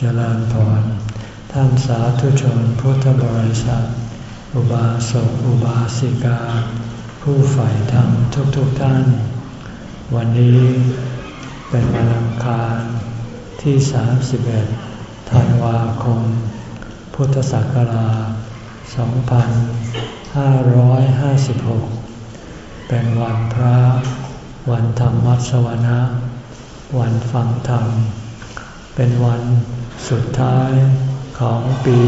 เจริญพร ท่านสาธุชนพุทธบริษัท อุบาสกอุบาสิกา ผู้ใฝ่ธรรมทุกๆทท่าน วันนี้เป็นวันอังคารที่ 31 ธันวาคม พุทธศักราช 2556 เป็นวันพระ วันธรรมวัสวนะ วันฟังธรรม เป็นวัน สุดท้ายของปี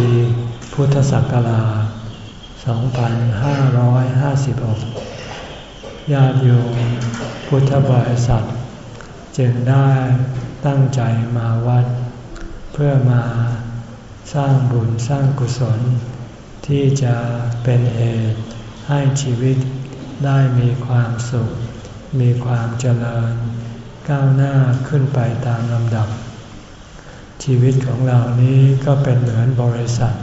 พุทธศักราช 2556 ญาติโยมพุทธบริษัท จึงได้ตั้งใจมาวัด เพื่อมาสร้างบุญสร้างกุศล ที่จะเป็นเหตุให้ชีวิตได้มีความสุข มีความเจริญ ก้าวหน้าขึ้นไปตามลำดับ ชีวิตของเรานี้ก็เป็นเหมือนบริษัท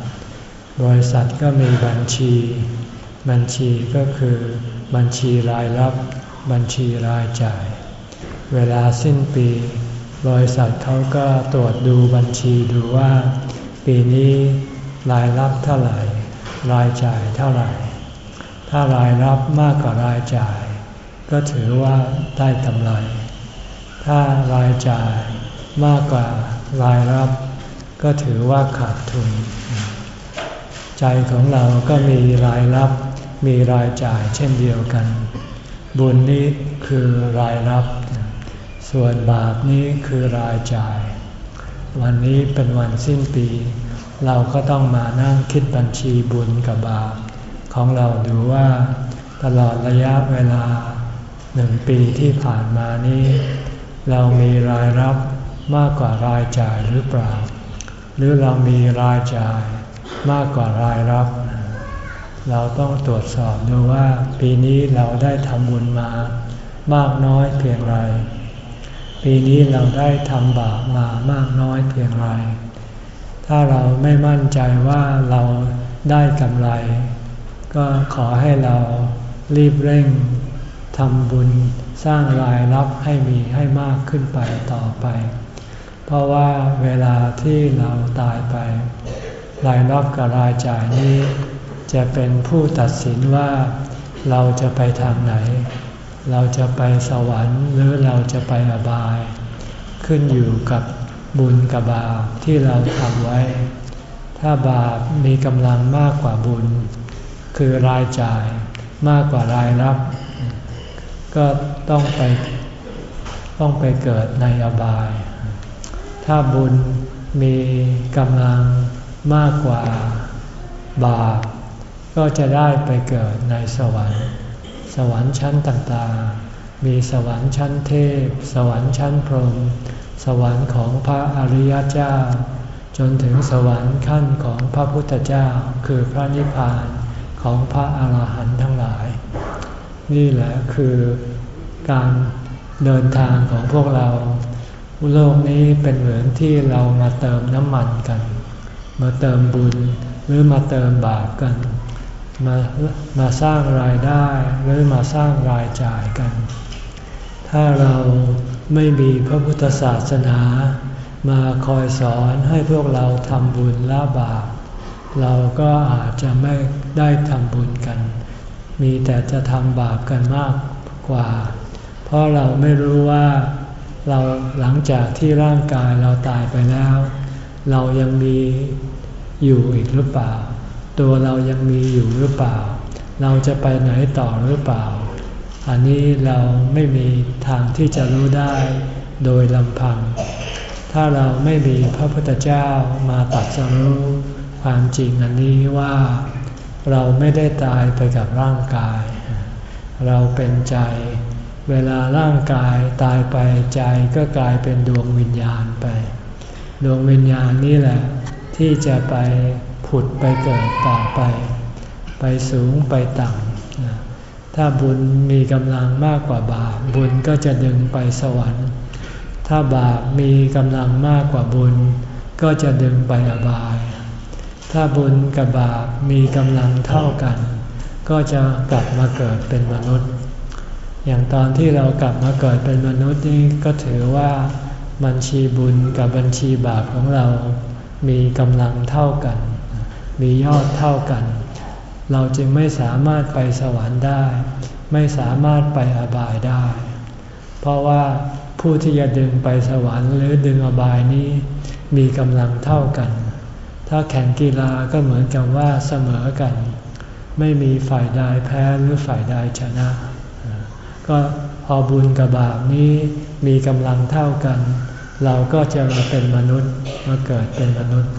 บริษัทก็มีบัญชี บัญชีก็คือบัญชีรายรับ บัญชีรายจ่าย เวลาสิ้นปี บริษัทเขาก็ตรวจดูบัญชีดูว่า ปีนี้รายรับเท่าไหร่ รายจ่ายเท่าไหร่ ถ้ารายรับมากกว่ารายจ่าย ก็ถือว่าได้กำไร ถ้ารายจ่ายมากกว่า รายรับ ก็ถือว่าขาดทุน ใจของเราก็มีรายรับ มีรายจ่ายเช่นเดียวกัน บุญนี้คือรายรับ ส่วนบาปนี้คือรายจ่าย วันนี้เป็นวันสิ้นปี เราก็ต้องมานั่งคิดบัญชีบุญกับบาป ของเราดูว่าตลอดระยะเวลาหนึ่งปีที่ผ่านมานี้ เรามีรายรับ มากกว่ารายจ่ายหรือเปล่า หรือเรามีรายจ่ายมากกว่ารายรับ เราต้องตรวจสอบดูว่าปีนี้เราได้ทำบุญมามากน้อยเพียงไร ปีนี้เราได้ทำบาปมามากน้อยเพียงไร ถ้าเราไม่มั่นใจว่าเราได้กำไร ก็ขอให้เรารีบเร่งทำบุญสร้างรายรับให้มีให้มากขึ้นไปต่อไป เพราะว่าเวลาที่เราตายไป รายรับกับรายจ่ายนี้ จะเป็นผู้ตัดสินว่าเราจะไปทางไหน เราจะไปสวรรค์หรือเราจะไปอบาย ขึ้นอยู่กับบุญกับบาปที่เราทำไว้ ถ้าบาปมีกำลังมากกว่าบุญ คือรายจ่ายมากกว่ารายรับ ก็ต้องไปต้องไปเกิดในอบาย ถ้าบุญมีกำลังมากกว่าบาปก็จะได้ไปเกิดในสวรรค์ สวรรค์ชั้นต่างๆ มีสวรรค์ชั้นเทพ สวรรค์ชั้นพรหมสวรรค์ของพระอริยเจ้า จนถึงสวรรค์ขั้นของพระพุทธเจ้าคือพระนิพพานของพระอาหารหันต์ทั้งหลาย นี่แหละคือการเดินทางของพวกเรา โลกนี้เป็นเหมือนที่เรามาเติมน้ำมันกัน มาเติมบุญหรือมาเติมบาปกัน มามาสร้างรายได้หรือมาสร้างรายจ่ายกัน ถ้าเราไม่มีพระพุทธศาสนา มาคอยสอนให้พวกเราทำบุญละบาป เราก็อาจจะไม่ได้ทำบุญกัน มีแต่จะทำบาปกันมากกว่า เพราะเราไม่รู้ว่า เราหลังจากที่ร่างกายเราตายไปแล้ว เรายังมีอยู่อีกหรือเปล่า ตัวเรายังมีอยู่หรือเปล่า เราจะไปไหนต่อหรือเปล่า อันนี้เราไม่มีทางที่จะรู้ได้โดยลำพัง ถ้าเราไม่มีพระพุทธเจ้ามาตัดสรู้ความจริงอันนี้ว่าเราไม่ได้ตายไปกับร่างกาย เราเป็นใจ เวลาร่างกายตายไปใจก็กลายเป็นดวงวิญญาณไป ดวงวิญญาณนี่แหละ ที่จะไปผุดไปเกิดต่อไป ไปสูงไปต่ำถ้าบุญมีกำลังมากกว่าบาปบุญก็จะดึงไปสวรรค์ ถ้าบาปมีกำลังมากกว่าบุญ ก็จะดึงไปอบาย ถ้าบุญกับบาปมีกำลังเท่ากัน ก็จะกลับมาเกิดเป็นมนุษย์ อย่างตอนที่เรากลับมาเกิดเป็นมนุษย์นี่ก็ถือว่าบัญชีบุญกับบัญชีบาปของเรา มีกำลังเท่ากัน มียอดเท่ากัน เราจึงไม่สามารถไปสวรรค์ได้ ไม่สามารถไปอบายได้ เพราะว่าผู้ที่จะดึงไปสวรรค์หรือดึงอบายนี้ มีกำลังเท่ากัน ถ้าแข่งกีฬาก็เหมือนกับว่าเสมอกัน ไม่มีฝ่ายใดแพ้หรือฝ่ายใดชนะ ก็พอบุญกับบาปนี้มีกำลังเท่ากัน เราก็จะมาเป็นมนุษย์มาเกิดเป็นมนุษย์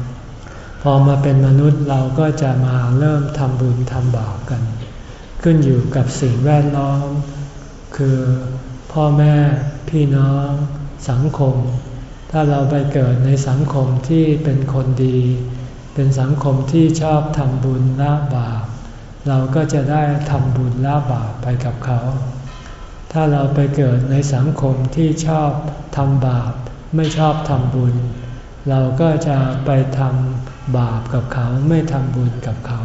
พอมาเป็นมนุษย์เราก็จะมาเริ่มทำบุญทำบาปกัน ขึ้นอยู่กับสิ่งแวดล้อม คือพ่อแม่พี่น้อง สังคม ถ้าเราไปเกิดในสังคมที่เป็นคนดี เป็นสังคมที่ชอบทำบุญละบาปเราก็จะได้ทำบุญละบาปไปกับเขา ถ้าเราไปเกิดในสังคมที่ชอบทำบาป ไม่ชอบทำบุญ เราก็จะไปทำบาปกับเขาไม่ทำบุญกับเขา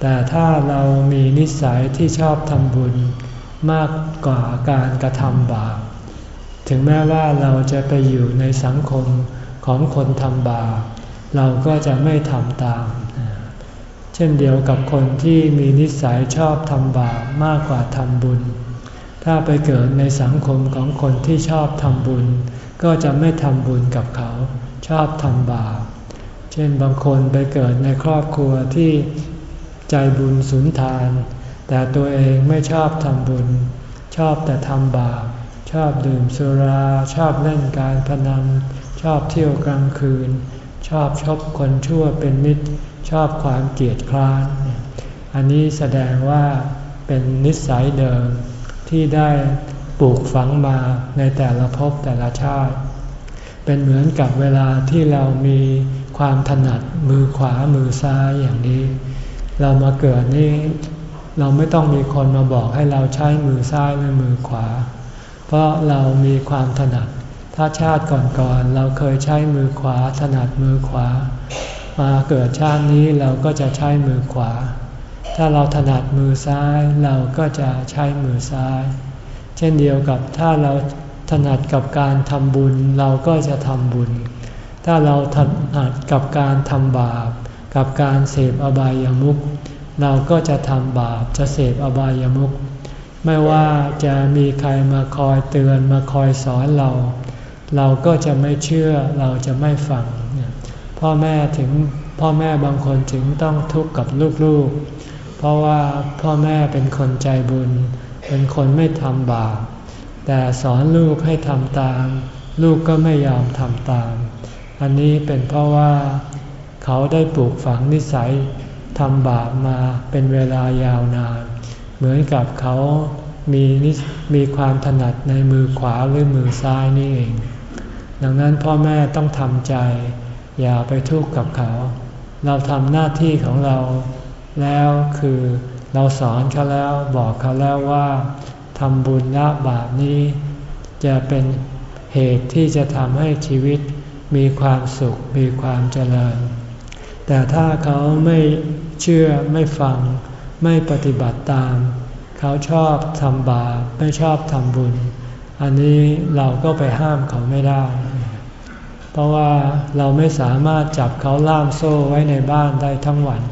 แต่ถ้าเรามีนิสัยที่ชอบทำบุญมากกว่าการกระทำบาป ถึงแม้ว่าเราจะไปอยู่ในสังคมของคนทำบาป เราก็จะไม่ทำตาม เช่นเดียวกับคนที่มีนิสัยชอบทำบาปมากกว่าทำบุญ ถ้าไปเกิดในสังคมของคนที่ชอบทำบุญ ก็จะไม่ทำบุญกับเขา ชอบทำบาป เช่นบางคนไปเกิดในครอบครัวที่ใจบุญสุนทาน แต่ตัวเองไม่ชอบทำบุญ ชอบแต่ทำบาป ชอบดื่มสุรา ชอบเล่นการพนัน ชอบเที่ยวกลางคืน ชอบชอบคนชั่วเป็นมิตร ชอบความเกลียดคร้าน อันนี้แสดงว่าเป็นนิสัยเดิม ที่ได้ปลูกฝังมาในแต่ละภพแต่ละชาติ เป็นเหมือนกับเวลาที่เรามีความถนัดมือขวามือซ้ายอย่างนี้ เรามาเกิดนี่เราไม่ต้องมีคนมาบอกให้เราใช้มือซ้ายหรือมือขวา เพราะเรามีความถนัด ถ้าชาติก่อนๆเราเคยใช้มือขวาถนัดมือขวา มาเกิดชาตินี้เราก็จะใช้มือขวา ถ้าเราถนัดมือซ้ายเราก็จะใช้มือซ้าย เช่นเดียวกับถ้าเราถนัดกับการทำบุญเราก็จะทำบุญ ถ้าเราถนัดกับการทำบาป กับการเสพอบายามุขเราก็จะทำบาปจะเสพอบายามุขไม่ว่าจะมีใครมาคอยเตือนมาคอยสอนเรา เราก็จะไม่เชื่อเราจะไม่ฟัง พ่อแม่ถึงพ่อแม่บางคนถึงต้องทุกข์กับลูกๆ เพราะว่าพ่อแม่เป็นคนใจบุญ เป็นคนไม่ทำบาป แต่สอนลูกให้ทำตาม ลูกก็ไม่ยอมทำตาม อันนี้เป็นเพราะว่าเขาได้ปลูกฝังนิสัยทำบาปมาเป็นเวลายาวนาน เหมือนกับเขามีมีความถนัดในมือขวาหรือมือซ้ายนี่เอง ดังนั้นพ่อแม่ต้องทำใจ อย่าไปทุกข์กับเขา เราทำหน้าที่ของเรา แล้วคือเราสอนเขาแล้วบอกเขาแล้วว่าทำบุญละบาปนี้ จะเป็นเหตุที่จะทำให้ชีวิตมีความสุขมีความเจริญ แต่ถ้าเขาไม่เชื่อไม่ฟัง ไม่ปฏิบัติตาม เขาชอบทำบาปไม่ชอบทำบุญ อันนี้เราก็ไปห้ามเขาไม่ได้ เพราะว่าเราไม่สามารถจับเขาล่ามโซ่ไว้ในบ้านได้ทั้งวัน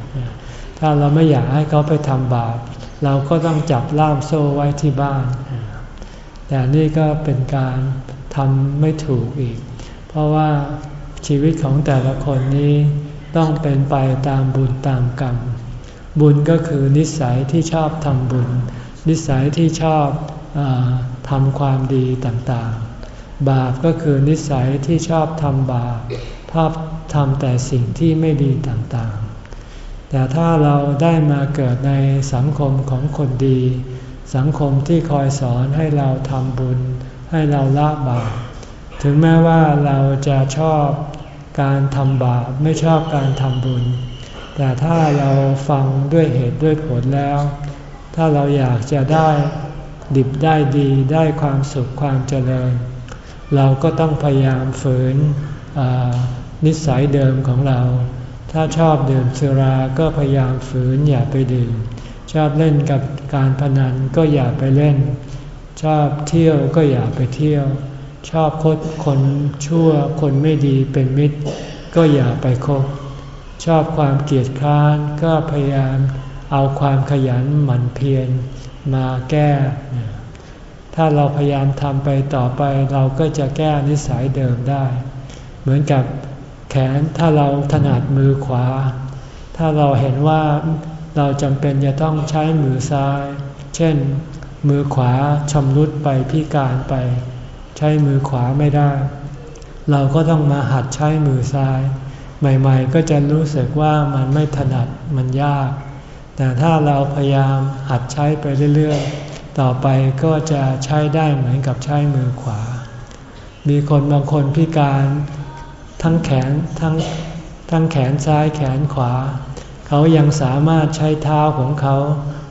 ถ้าเราไม่อยากให้เขาไปทำบาป เราก็ต้องจับล่ามโซ่ไว้ที่บ้าน แต่นี่ก็เป็นการทำไม่ถูกอีก เพราะว่าชีวิตของแต่ละคนนี้ต้องเป็นไปตามบุญตามกรรม บุญก็คือนิสัยที่ชอบทำบุญ นิสัยที่ชอบอทำความดีต่างๆ บาปก็คือนิสัยที่ชอบทำบาปชอบทำแต่สิ่งที่ไม่ดีต่างๆ แต่ถ้าเราได้มาเกิดในสังคมของคนดี สังคมที่คอยสอนให้เราทำบุญ ให้เราละบาปถึงแม้ว่าเราจะชอบการทำบาปไม่ชอบการทำบุญ แต่ถ้าเราฟังด้วยเหตุด้วยผลแล้ว ถ้าเราอยากจะได้ดิบได้ดีได้ความสุขความเจริญ เราก็ต้องพยายามฝืนนิสัยเดิมของเรา ถ้าชอบดื่มสุราก็พยายามฝืนอย่าไปดื่ม ชอบเล่นกับการพนันก็อย่าไปเล่น ชอบเที่ยวก็อย่าไปเที่ยว ชอบคดคนชั่วคนไม่ดีเป็นมิตร ก็อย่าไปคบ ชอบความเกียจคร้านก็พยายามเอาความขยันหมั่นเพียรมาแก้ ถ้าเราพยายามทำไปต่อไปเราก็จะแก้นิสัยเดิมได้ เหมือนกับ แขนถ้าเราถนัดมือขวา ถ้าเราเห็นว่าเราจำเป็นจะต้องใช้มือซ้าย เช่น มือขวาชำรุดไปพิการไป ใช้มือขวาไม่ได้ เราก็ต้องมาหัดใช้มือซ้าย ใหม่ๆ ก็จะรู้สึกว่ามันไม่ถนัดมันยาก แต่ถ้าเราพยายามหัดใช้ไปเรื่อยๆ ต่อไปก็จะใช้ได้เหมือนกับใช้มือขวา มีคนบางคนพิการ ทั้งแขนทั้งทั้งแขนซ้ายแขนขวา เขายังสามารถใช้เท้าของเขา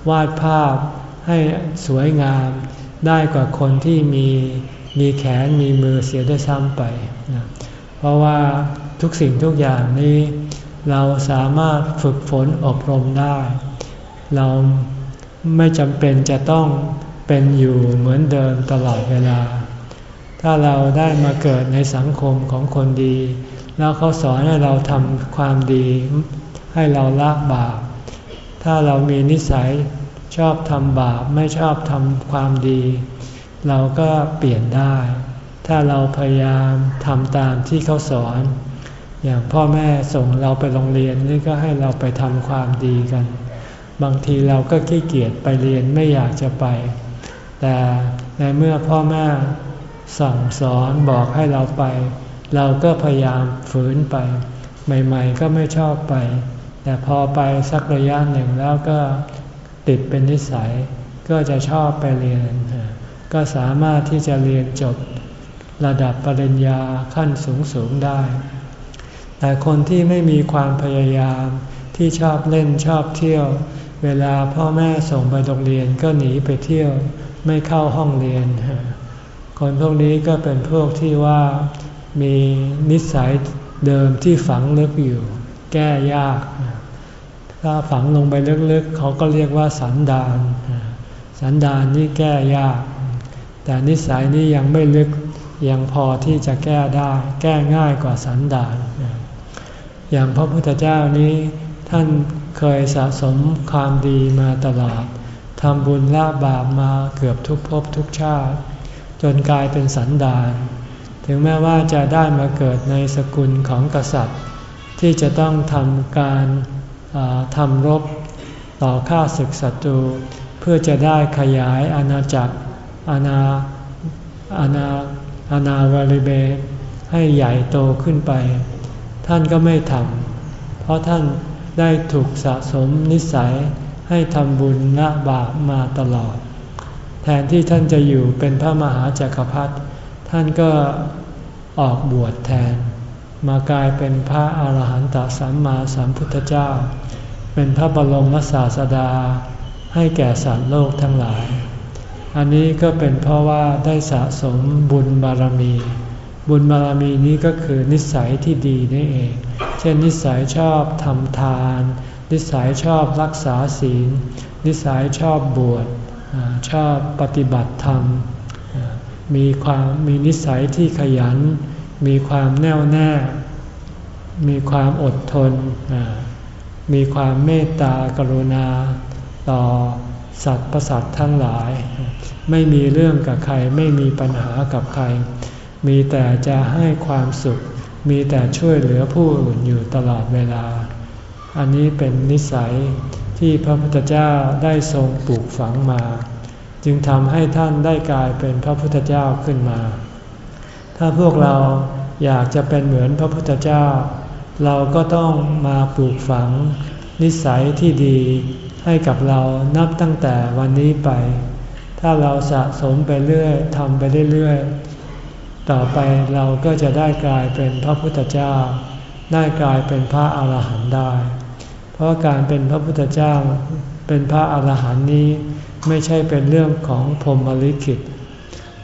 วาดภาพให้สวยงาม ได้กว่าคนที่มีมีแขนมีมือเสียด้วยซ้ำไปนะเพราะว่าทุกสิ่งทุกอย่างนี้ เราสามารถฝึกฝนอบรมได้ เราไม่จำเป็นจะต้องเป็นอยู่เหมือนเดิมตลอดเวลา ถ้าเราได้มาเกิดในสังคมของคนดี แล้วเขาสอนให้เราทำความดี ให้เราละบาป ถ้าเรามีนิสัยชอบทำบาปไม่ชอบทำความดี เราก็เปลี่ยนได้ ถ้าเราพยายามทำตามที่เขาสอน อย่างพ่อแม่ส่งเราไปโรงเรียนนี่ก็ให้เราไปทำความดีกัน บางทีเราก็ขี้เกียจไปเรียนไม่อยากจะไป แต่ในเมื่อพ่อแม่ สั่งสอนบอกให้เราไป เราก็พยายามฝืนไป ใหม่ๆก็ไม่ชอบไป แต่พอไปสักระยะหนึ่งแล้วก็ติดเป็นนิสัย ก็จะชอบไปเรียน ก็สามารถที่จะเรียนจบระดับปริญญาขั้นสูงสูงได้ แต่คนที่ไม่มีความพยายามที่ชอบเล่นชอบเที่ยว เวลาพ่อแม่ส่งไปโรงเรียนก็หนีไปเที่ยว ไม่เข้าห้องเรียน คนพวกนี้ก็เป็นพวกที่ว่ามีนิสัยเดิมที่ฝังลึกอยู่ แก้ยาก ถ้าฝังลงไปลึกๆ เขาก็เรียกว่าสันดาน สันดานนี่แก้ยาก แต่นิสัยนี้ยังไม่ลึกยังพอที่จะแก้ได้ แก้ง่ายกว่าสันดาน อย่างพระพุทธเจ้านี้ท่านเคยสะสมความดีมาตลอดทำบุญละบาปมาเกือบทุกภพทุกชาติ จนกลายเป็นสันดาน ถึงแม้ว่าจะได้มาเกิดในสกุลของกษัตริย์ ที่จะต้องทำการทำรบต่อข้าศึกศัตรู เพื่อจะได้ขยายอาณาจักรอาณาอาณาอาณาวริเบให้ใหญ่โตขึ้นไป ท่านก็ไม่ทำเพราะท่านได้ถูกสะสมนิสัยให้ทำบุญละบาปมาตลอด ทนที่ท่านจะอยู่เป็นพระมหาจักรพรรดิท่านก็ออกบวชแทน มากลายเป็นพระอาหารหันตสัมมาสัมพุทธเจ้า เป็นพระบรมศาสดา ให้แก่สัตว์โลกทั้งหลาย อันนี้ก็เป็นเพราะว่าได้สะสมบุญบารมี บุญบารมีนี้ก็คือนิสัยที่ดีนี่เอง เช่นนิสัยชอบทำทาน นิสัยชอบรักษาศีล นิสัยชอบบวช ชอบปฏิบัติธรรม มีความมีนิสัยที่ขยัน มีความแน่วแน่ มีความอดทน มีความเมตตากรุณา ต่อสัตว์ประสัตทั้งหลาย ไม่มีเรื่องกับใครไม่มีปัญหากับใคร มีแต่จะให้ความสุข มีแต่ช่วยเหลือผู้อื่นอยู่ตลอดเวลา อันนี้เป็นนิสัย ที่พระพุทธเจ้าได้ทรงปลูกฝังมา จึงทำให้ท่านได้กลายเป็นพระพุทธเจ้าขึ้นมา ถ้าพวกเราอยากจะเป็นเหมือนพระพุทธเจ้า เราก็ต้องมาปลูกฝังนิสัยที่ดีให้กับเรานับตั้งแต่วันนี้ไป ถ้าเราสะสมไปเรื่อยทำไปเรื่อยๆต่อไปเราก็จะได้กลายเป็นพระพุทธเจ้า ได้กลายเป็นพระอาหารหันต์ได้ เพราะการเป็นพระพุทธเจ้าเป็นพระอาหารหันต์นี้ไม่ใช่เป็นเรื่องของพรหมลิขิต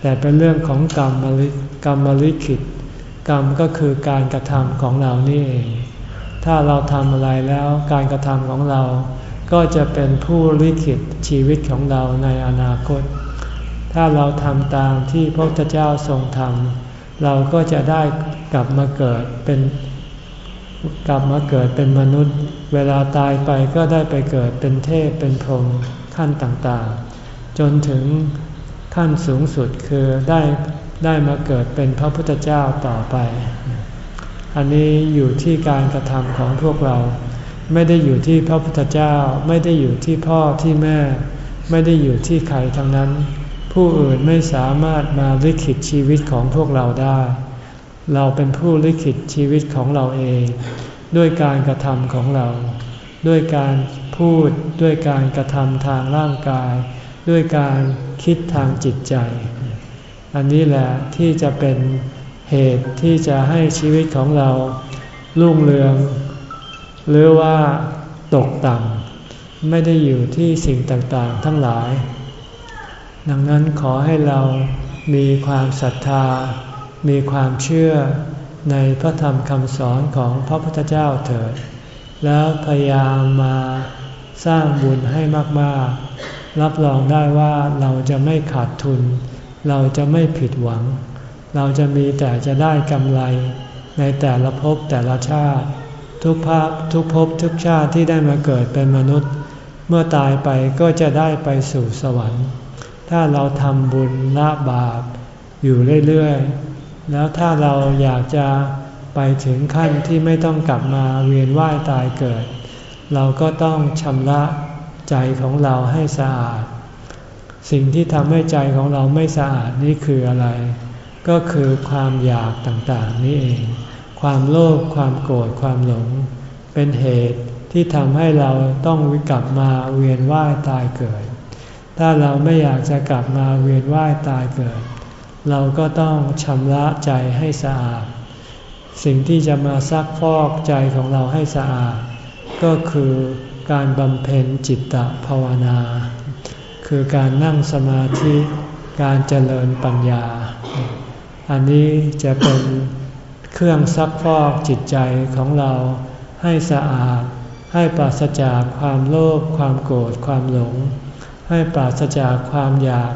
แต่เป็นเรื่องของกรรมลิกรรมลิขิต กรรมก็คือการกระทำของเรานี่เอง ถ้าเราทำอะไรแล้วการกระทำของเรา ก็จะเป็นผู้ลิขิตชีวิตของเราในอนาคตถถ้าเราทำตามที่พระพุทธเจ้าทรงทำเราก็จะได้กลับมาเกิดเป็น กลับมาเกิดเป็นมนุษย์ เวลาตายไปก็ได้ไปเกิดเป็นเทพเป็นพรหมขั้นต่างๆ จนถึงขั้นสูงสุดคือได้ได้มาเกิดเป็นพระพุทธเจ้าต่อไป อันนี้อยู่ที่การกระทำของพวกเรา ไม่ได้อยู่ที่พระพุทธเจ้า ไม่ได้อยู่ที่พ่อที่แม่ ไม่ได้อยู่ที่ใครทั้งนั้น ผู้อื่นไม่สามารถมาลิขิตชีวิตของพวกเราได้ เราเป็นผู้ลิขิตชีวิตของเราเอง ด้วยการกระทำของเรา ด้วยการพูดด้วยการกระทำทางร่างกาย ด้วยการคิดทางจิตใจ อันนี้แหละที่จะเป็นเหตุที่จะให้ชีวิตของเรารุ่งเรือง หรือว่าตกต่ำไม่ได้อยู่ที่สิ่งต่างๆทั้งหลาย ดังนั้นขอให้เรามีความศรัทธา มีความเชื่อในพระธรรมคำสอนของพระพุทธเจ้าเถิด แล้วพยายามมาสร้างบุญให้มากๆ รับรองได้ว่าเราจะไม่ขาดทุน เราจะไม่ผิดหวัง เราจะมีแต่จะได้กำไร ในแต่ละภพแต่ละชาติ ทุกภาพทุกภพทุกชาติที่ได้มาเกิดเป็นมนุษย์ เมื่อตายไปก็จะได้ไปสู่สวรรค์ ถ้าเราทำบุญละบาปอยู่เรื่อยๆ แล้วถ้าเราอยากจะไปถึงขั้นที่ไม่ต้องกลับมาเวียนว่ายตายเกิด เราก็ต้องชำระใจของเราให้สะอาด สิ่งที่ทำให้ใจของเราไม่สะอาดนี่คืออะไร ก็คือความอยากต่างๆนี่เอง ความโลภความโกรธความหลง เป็นเหตุที่ทำให้เราต้องวิกลับมาเวียนว่ายตายเกิด ถ้าเราไม่อยากจะกลับมาเวียนว่ายตายเกิด เราก็ต้องชำระใจให้สะอาด สิ่งที่จะมาซักฟอกใจของเราให้สะอาด ก็คือการบำเพ็ญจิตตภาวนา คือการนั่งสมาธิการเจริญปัญญา อันนี้จะเป็นเครื่องซักฟอกจิตใจของเราให้สะอาด ให้ปราศจากความโลภความโกรธความหลง ให้ปราศจากความอยาก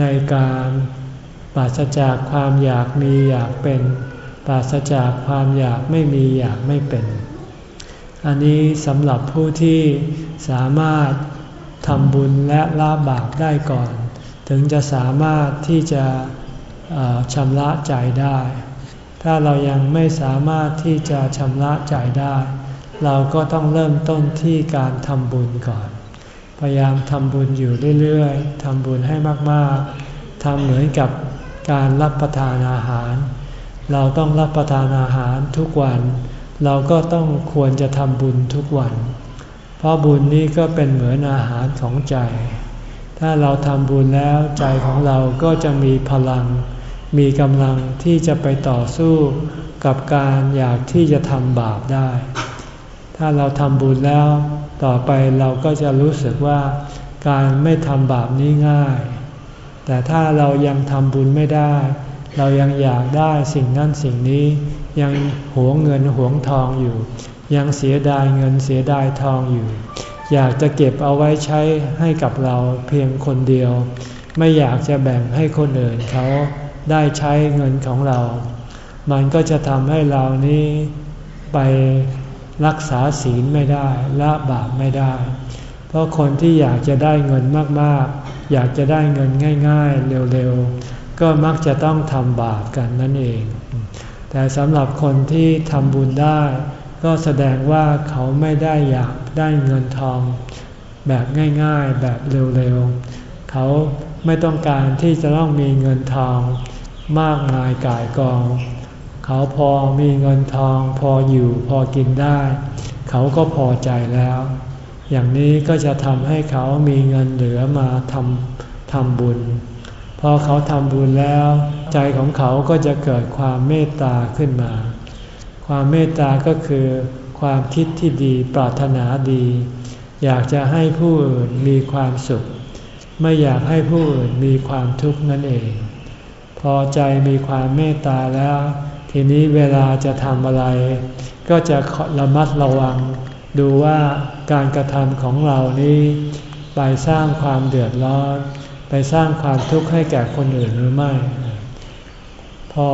ในการ ปราศจากความอยากมีอยากเป็น ปราศจากความอยากไม่มีอยากไม่เป็น อันนี้สำหรับผู้ที่สามารถทำบุญและละบาปได้ก่อน ถึงจะสามารถที่จะชำระใจได้ ถ้าเรายังไม่สามารถที่จะชำระใจได้ เราก็ต้องเริ่มต้นที่การทำบุญก่อน พยายามทำบุญอยู่เรื่อยๆทำบุญให้มากๆทำเหมือนกับ การรับประทานอาหาร เราต้องรับประทานอาหารทุกวัน เราก็ต้องควรจะทำบุญทุกวัน เพราะบุญนี้ก็เป็นเหมือนอาหารของใจ ถ้าเราทำบุญแล้วใจของเราก็จะมีพลัง มีกำลังที่จะไปต่อสู้กับการอยากที่จะทำบาปได้ ถ้าเราทำบุญแล้ว ต่อไปเราก็จะรู้สึกว่าการไม่ทำบาปนี้ง่าย แต่ถ้าเรายังทำบุญไม่ได้ เรายังอยากได้สิ่งนั้นสิ่งนี้ ยังหวงเงินหวงทองอยู่ ยังเสียดายเงินเสียดายทองอยู่ อยากจะเก็บเอาไว้ใช้ให้กับเราเพียงคนเดียว ไม่อยากจะแบ่งให้คนอื่นเขาได้ใช้เงินของเรา มันก็จะทำให้เรานี้ไปรักษาศีลไม่ได้ละบาปไม่ได้ เพราะคนที่อยากจะได้เงินมากๆ อยากจะได้เงินง่ายๆ เร็วๆ ก็มักจะต้องทำบาปกันนั่นเอง แต่สำหรับคนที่ทำบุญได้ ก็แสดงว่าเขาไม่ได้อยากได้เงินทอง แบบง่ายๆ แบบเร็วๆ เขาไม่ต้องการที่จะต้องมีเงินทองมากมายกายกอง เขาพอมีเงินทอง พออยู่พอกินได้ เขาก็พอใจแล้ว อย่างนี้ก็จะทำให้เขามีเงินเหลือมาทำทำบุญ พอเขาทำบุญแล้ว ใจของเขาก็จะเกิดความเมตตาขึ้นมา ความเมตตาก็คือ ความคิดที่ดีปรารถนาดี อยากจะให้ผู้อื่นมีความสุข ไม่อยากให้ผู้อื่นมีความทุกข์นั่นเอง พอใจมีความเมตตาแล้ว ทีนี้เวลาจะทำอะไร ก็จะระมัดระวัง ดูว่าการกระทำของเรานี้ไปสร้างความเดือดร้อน ไปสร้างความทุกข์ให้แก่คนอื่นหรือไม่ พอ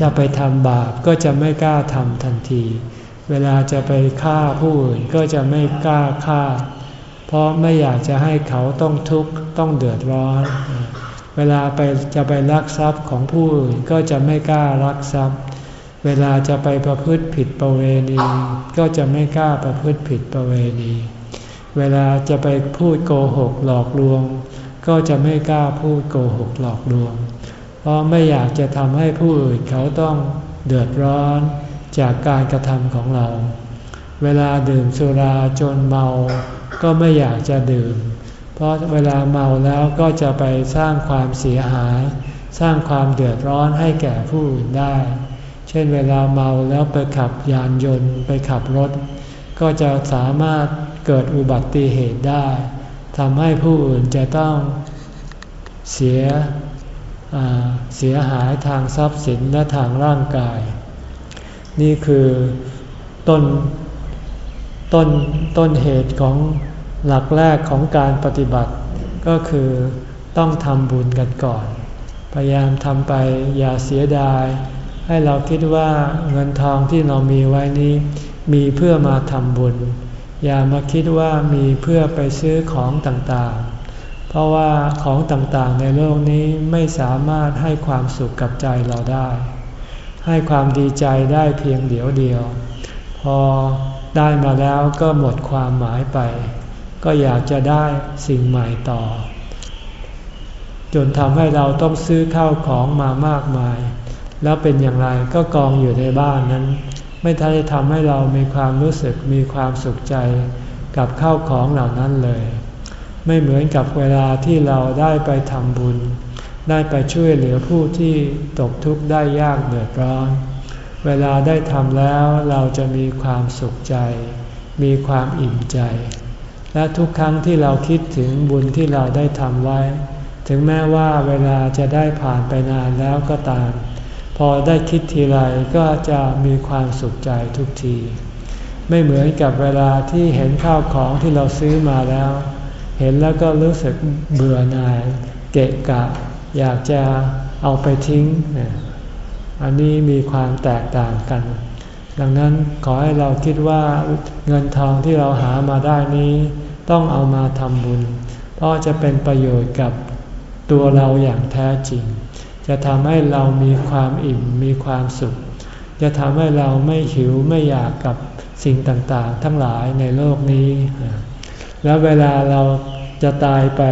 จะไปทำบาปก็จะไม่กล้าทำทันที เวลาจะไปฆ่าผู้อื่นก็จะไม่กล้าฆ่า เพราะไม่อยากจะให้เขาต้องทุกข์ต้องเดือดร้อน เวลาไปจะไปลักทรัพย์ของผู้อื่นก็จะไม่กล้าลักทรัพย์ เวลาจะไปประพฤติผิดประเวณี ก็จะไม่กล้าประพฤติผิดประเวณี เวลาจะไปพูดโกหกหลอกลวง ก็จะไม่กล้าพูดโกหกหลอกลวง เพราะไม่อยากจะทำให้ผู้อื่นเขาต้องเดือดร้อนจากการกระทำของเรา เวลาดื่มสุราจนเมา ก็ไม่อยากจะดื่ม เพราะเวลาเมาแล้วก็จะไปสร้างความเสียหาย สร้างความเดือดร้อนให้แก่ผู้อื่นได้ เช่นเวลาเมาแล้วไปขับยานยนต์ไปขับรถ ก็จะสามารถเกิดอุบัติเหตุได้ทำให้ผู้อื่นจะต้องเสียเสียหายทางทรัพย์สินและทางร่างกาย นี่คือต้นต้นต้นเหตุของหลักแรกของการปฏิบัติ ก็คือต้องทำบุญกันก่อน พยายามทำไปอย่าเสียดาย ให้เราคิดว่าเงินทองที่เรามีไว้นี้ มีเพื่อมาทำบุญ อย่ามาคิดว่ามีเพื่อไปซื้อของต่างๆ เพราะว่าของต่างๆในโลกนี้ไม่สามารถให้ความสุขกับใจเราได้ ให้ความดีใจได้เพียงเดียวเดียว พอได้มาแล้วก็หมดความหมายไป ก็อยากจะได้สิ่งใหม่ต่อ จนทำให้เราต้องซื้อข้าวของมามากมาย แล้วเป็นอย่างไรก็กองอยู่ในบ้านนั้น ไม่ทันได้ทำให้เรามีความรู้สึกมีความสุขใจกับข้าวของเหล่านั้นเลย ไม่เหมือนกับเวลาที่เราได้ไปทำบุญ ได้ไปช่วยเหลือผู้ที่ตกทุกข์ได้ยากเดือดร้อน เวลาได้ทำแล้วเราจะมีความสุขใจ มีความอิ่มใจ และทุกครั้งที่เราคิดถึงบุญที่เราได้ทำไว้ ถึงแม้ว่าเวลาจะได้ผ่านไปนานแล้วก็ตาม พอได้คิดทีไรก็จะมีความสุขใจทุกที ไม่เหมือนกับเวลาที่เห็นข้าวของที่เราซื้อมาแล้ว เห็นแล้วก็รู้สึกเบื่อหน่าย เกะกะ อยากจะเอาไปทิ้ง อันนี้มีความแตกต่างกัน ดังนั้นขอให้เราคิดว่าเงินทองที่เราหามาได้นี้ ต้องเอามาทำบุญ เพราะจะเป็นประโยชน์กับตัวเราอย่างแท้จริง จะทำให้เรามีความอิ่มมีความสุข จะทำให้เราไม่หิวไม่อยากกับสิ่งต่างๆ ทั้งหลายในโลกนี้ แล้วเวลาเราจะตายไป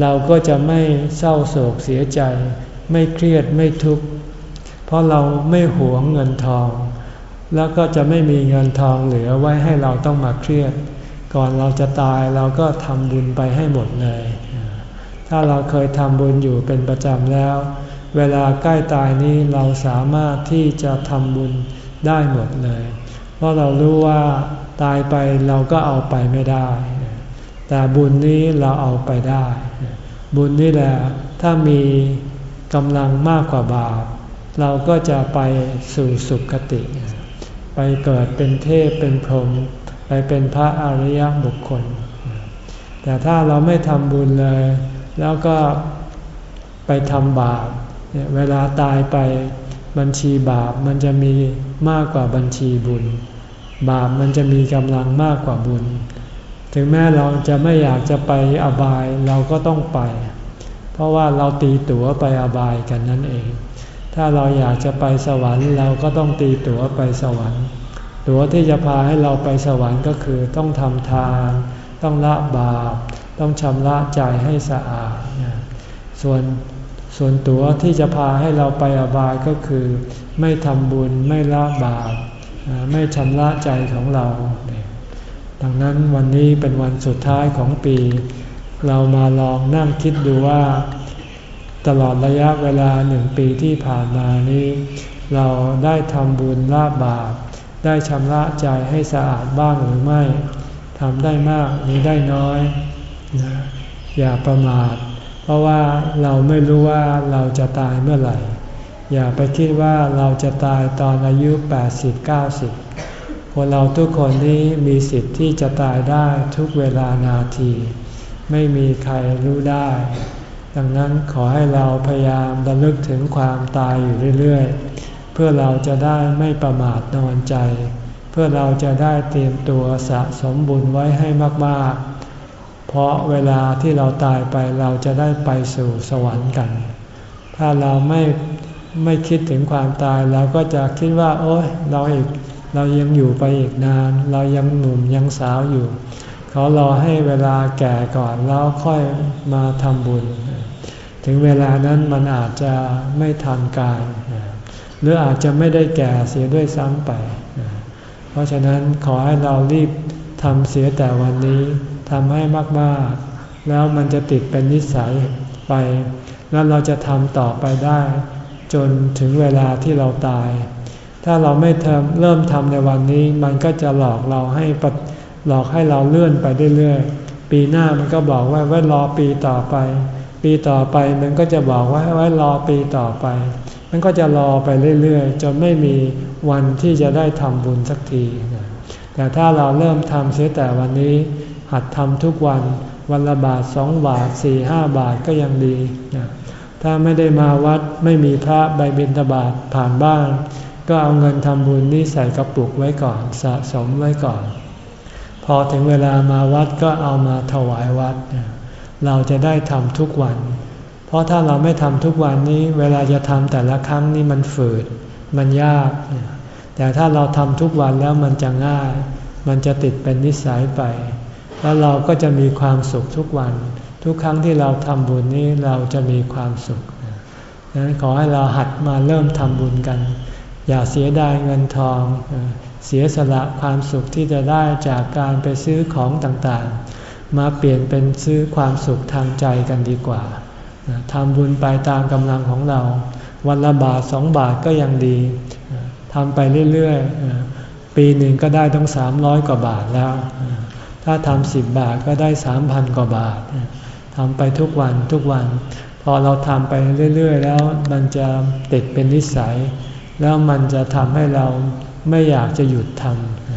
เราก็จะไม่เศร้าโศกเสียใจ ไม่เครียดไม่ทุกข์ เพราะเราไม่หวงเงินทอง แล้วก็จะไม่มีเงินทองเหลือไว้ให้เราต้องมาเครียด ก่อนเราจะตายเราก็ทำบุญไปให้หมดเลย ถ้าเราเคยทำบุญอยู่เป็นประจำแล้ว เวลาใกล้ตายนี้เราสามารถที่จะทำบุญได้หมดเลย เพราะเรารู้ว่าตายไปเราก็เอาไปไม่ได้ แต่บุญนี้เราเอาไปได้ บุญนี่แหละถ้ามีกำลังมากกว่าบาปเราก็จะไปสู่สุคติ ไปเกิดเป็นเทพเป็นพรหมไปเป็นพระอริยบุคคล แต่ถ้าเราไม่ทำบุญเลย แล้วก็ไปทำบาป เวลาตายไปบัญชีบาปมันจะมีมากกว่าบัญชีบุญ บาปมันจะมีกำลังมากกว่าบุญ ถึงแม้เราจะไม่อยากจะไปอบายเราก็ต้องไป เพราะว่าเราตีตั๋วไปอบายกันนั่นเอง ถ้าเราอยากจะไปสวรรค์เราก็ต้องตีตั๋วไปสวรรค์ ตั๋วที่จะพาให้เราไปสวรรค์ก็คือต้องทำทาน ต้องละบาป ต้องชำระใจให้สะอาด ส่วน ส่วนตัวที่จะพาให้เราไปอบายก็คือ ไม่ทำบุญไม่ละบาปไม่ชำระใจของเรา ดังนั้นวันนี้เป็นวันสุดท้ายของปี เรามาลองนั่งคิดดูว่า ตลอดระยะเวลาหนึ่งปีที่ผ่านมานี้ เราได้ทำบุญลาบาป ได้ชำระใจให้สะอาดบ้างหรือไม่ทำได้มากหรือได้น้อย อย่าประมาท เพราะว่าเราไม่รู้ว่าเราจะตายเมื่อไหร่ อย่าไปคิดว่าเราจะตายตอนอายุ 80-90 คนเราทุกคนนี้มีสิทธิ์ที่จะตายได้ทุกเวลานาที ไม่มีใครรู้ได้ ดังนั้นขอให้เราพยายามระลึกถึงความตายอยู่เรื่อยๆ เพื่อเราจะได้ไม่ประมาทนอนใจ เพื่อเราจะได้เตรียมตัวสะสมบุญไว้ให้มากๆ เพราะเวลาที่เราตายไปเราจะได้ไปสู่สวรรค์กัน ถ้าเราไม่ไม่คิดถึงความตายเราก็จะคิดว่า โอ้ยเราอีกเรายังอยู่ไปอีกนาน เรายังหนุ่มยังสาวอยู่ เขารอให้เวลาแก่ก่อนแล้วค่อยมาทำบุญ ถึงเวลานั้นมันอาจจะไม่ทันการ หรืออาจจะไม่ได้แก่เสียด้วยซ้ำไป เพราะฉะนั้นขอให้เรารีบทำเสียแต่วันนี้ ทำให้มากๆ แล้วมันจะติดเป็นนิสัยไป แล้วเราจะทำต่อไปได้ จนถึงเวลาที่เราตาย ถ้าเราไม่ทำเริ่มทำในวันนี้ มันก็จะหลอกเราให้หลอกให้เราเลื่อนไปเรื่อยๆ ปีหน้ามันก็บอกว่าไว้รอปีต่อไป ปีต่อไปมันก็จะบอกว่าไว้รอปีต่อไป มันก็จะรอไปเรื่อยๆ จนไม่มีวันที่จะได้ทำบุญสักที แต่ถ้าเราเริ่มทำเสียแต่วันนี้ หัดทำทุกวัน วันละบาทสองบาทสี่ห้าบาทก็ยังดีถ้าไม่ได้มาวัดไม่มีพระใบบิณฑบาตผ่านบ้าน ก็เอาเงินทำบุญนี้ใส่กระปุกไว้ก่อนสะสมไว้ก่อน พอถึงเวลามาวัดก็เอามาถวายวัด เราจะได้ทำทุกวัน เพราะถ้าเราไม่ทำทุกวันนี้ เวลาจะทำแต่ละครั้งนี่มันฝืด มันยาก แต่ถ้าเราทำทุกวันแล้วมันจะง่าย มันจะติดเป็นนิสัยไป แล้วเราก็จะมีความสุขทุกวัน ทุกครั้งที่เราทำบุญนี้เราจะมีความสุขดังนั้นขอให้เราหัดมาเริ่มทำบุญกัน อย่าเสียดายเงินทอง เสียสละความสุขที่จะได้จากการไปซื้อของต่างๆ มาเปลี่ยนเป็นซื้อความสุขทางใจกันดีกว่าทำบุญไปตามกำลังของเรา วันละบาทสองบาทก็ยังดีทำไปเรื่อยๆ ปีหนึ่งก็ได้ต้องสามร้อยกว่าบาทแล้ว ถ้าทำสิบบาทก็ได้สามพันกว่าบาททำไปทุกวันทุกวัน พอเราทำไปเรื่อยๆ แล้วมันจะติดเป็นนิสัย แล้วมันจะทำให้เราไม่อยากจะหยุดท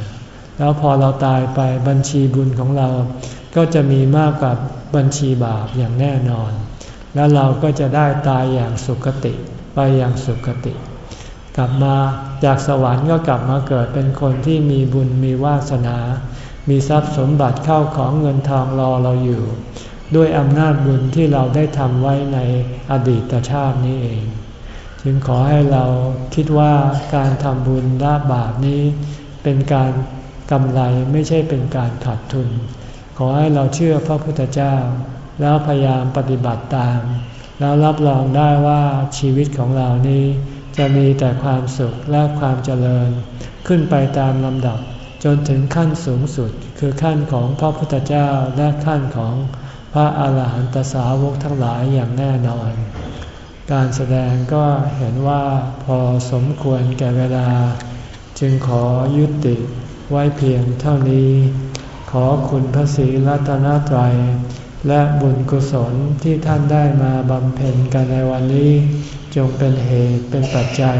ำแล้วพอเราตายไปบัญชีบุญของเรา ก็จะมีมากกว่าบัญชีบาปอย่างแน่นอน แล้วเราก็จะได้ตายอย่างสุคติ ไปอย่างสุคติ กลับมาจากสวรรค์ก็กลับมาเกิดเป็นคนที่มีบุญมีวาสนา มีทรัพย์สมบัติเข้าของเงินทองรอเราอยู่ ด้วยอำนาจบุญที่เราได้ทำไว้ในอดีตชาตินี้เอง จึงขอให้เราคิดว่าการทำบุญละบาปนี้ เป็นการกำไรไม่ใช่เป็นการขาดทุน ขอให้เราเชื่อพระพุทธเจ้า แล้วพยายามปฏิบัติตาม แล้วรับรองได้ว่าชีวิตของเรานี้ จะมีแต่ความสุขและความเจริญ ขึ้นไปตามลำดับ จนถึงขั้นสูงสุดคือขั้นของพระพุทธเจ้าและขั้นของพระอาหารหันตสาวกทั้งหลายอย่างแน่นอน การแสดงก็เห็นว่าพอสมควรแก่เวลา จึงขอยุติไว้เพียงเท่านี้ ขอคุณพระศรีรัตนตรัย และบุญกุศลที่ท่านได้มาบำเพ็ญกันในวันนี้ จงเป็นเหตุเป็นปัจจัย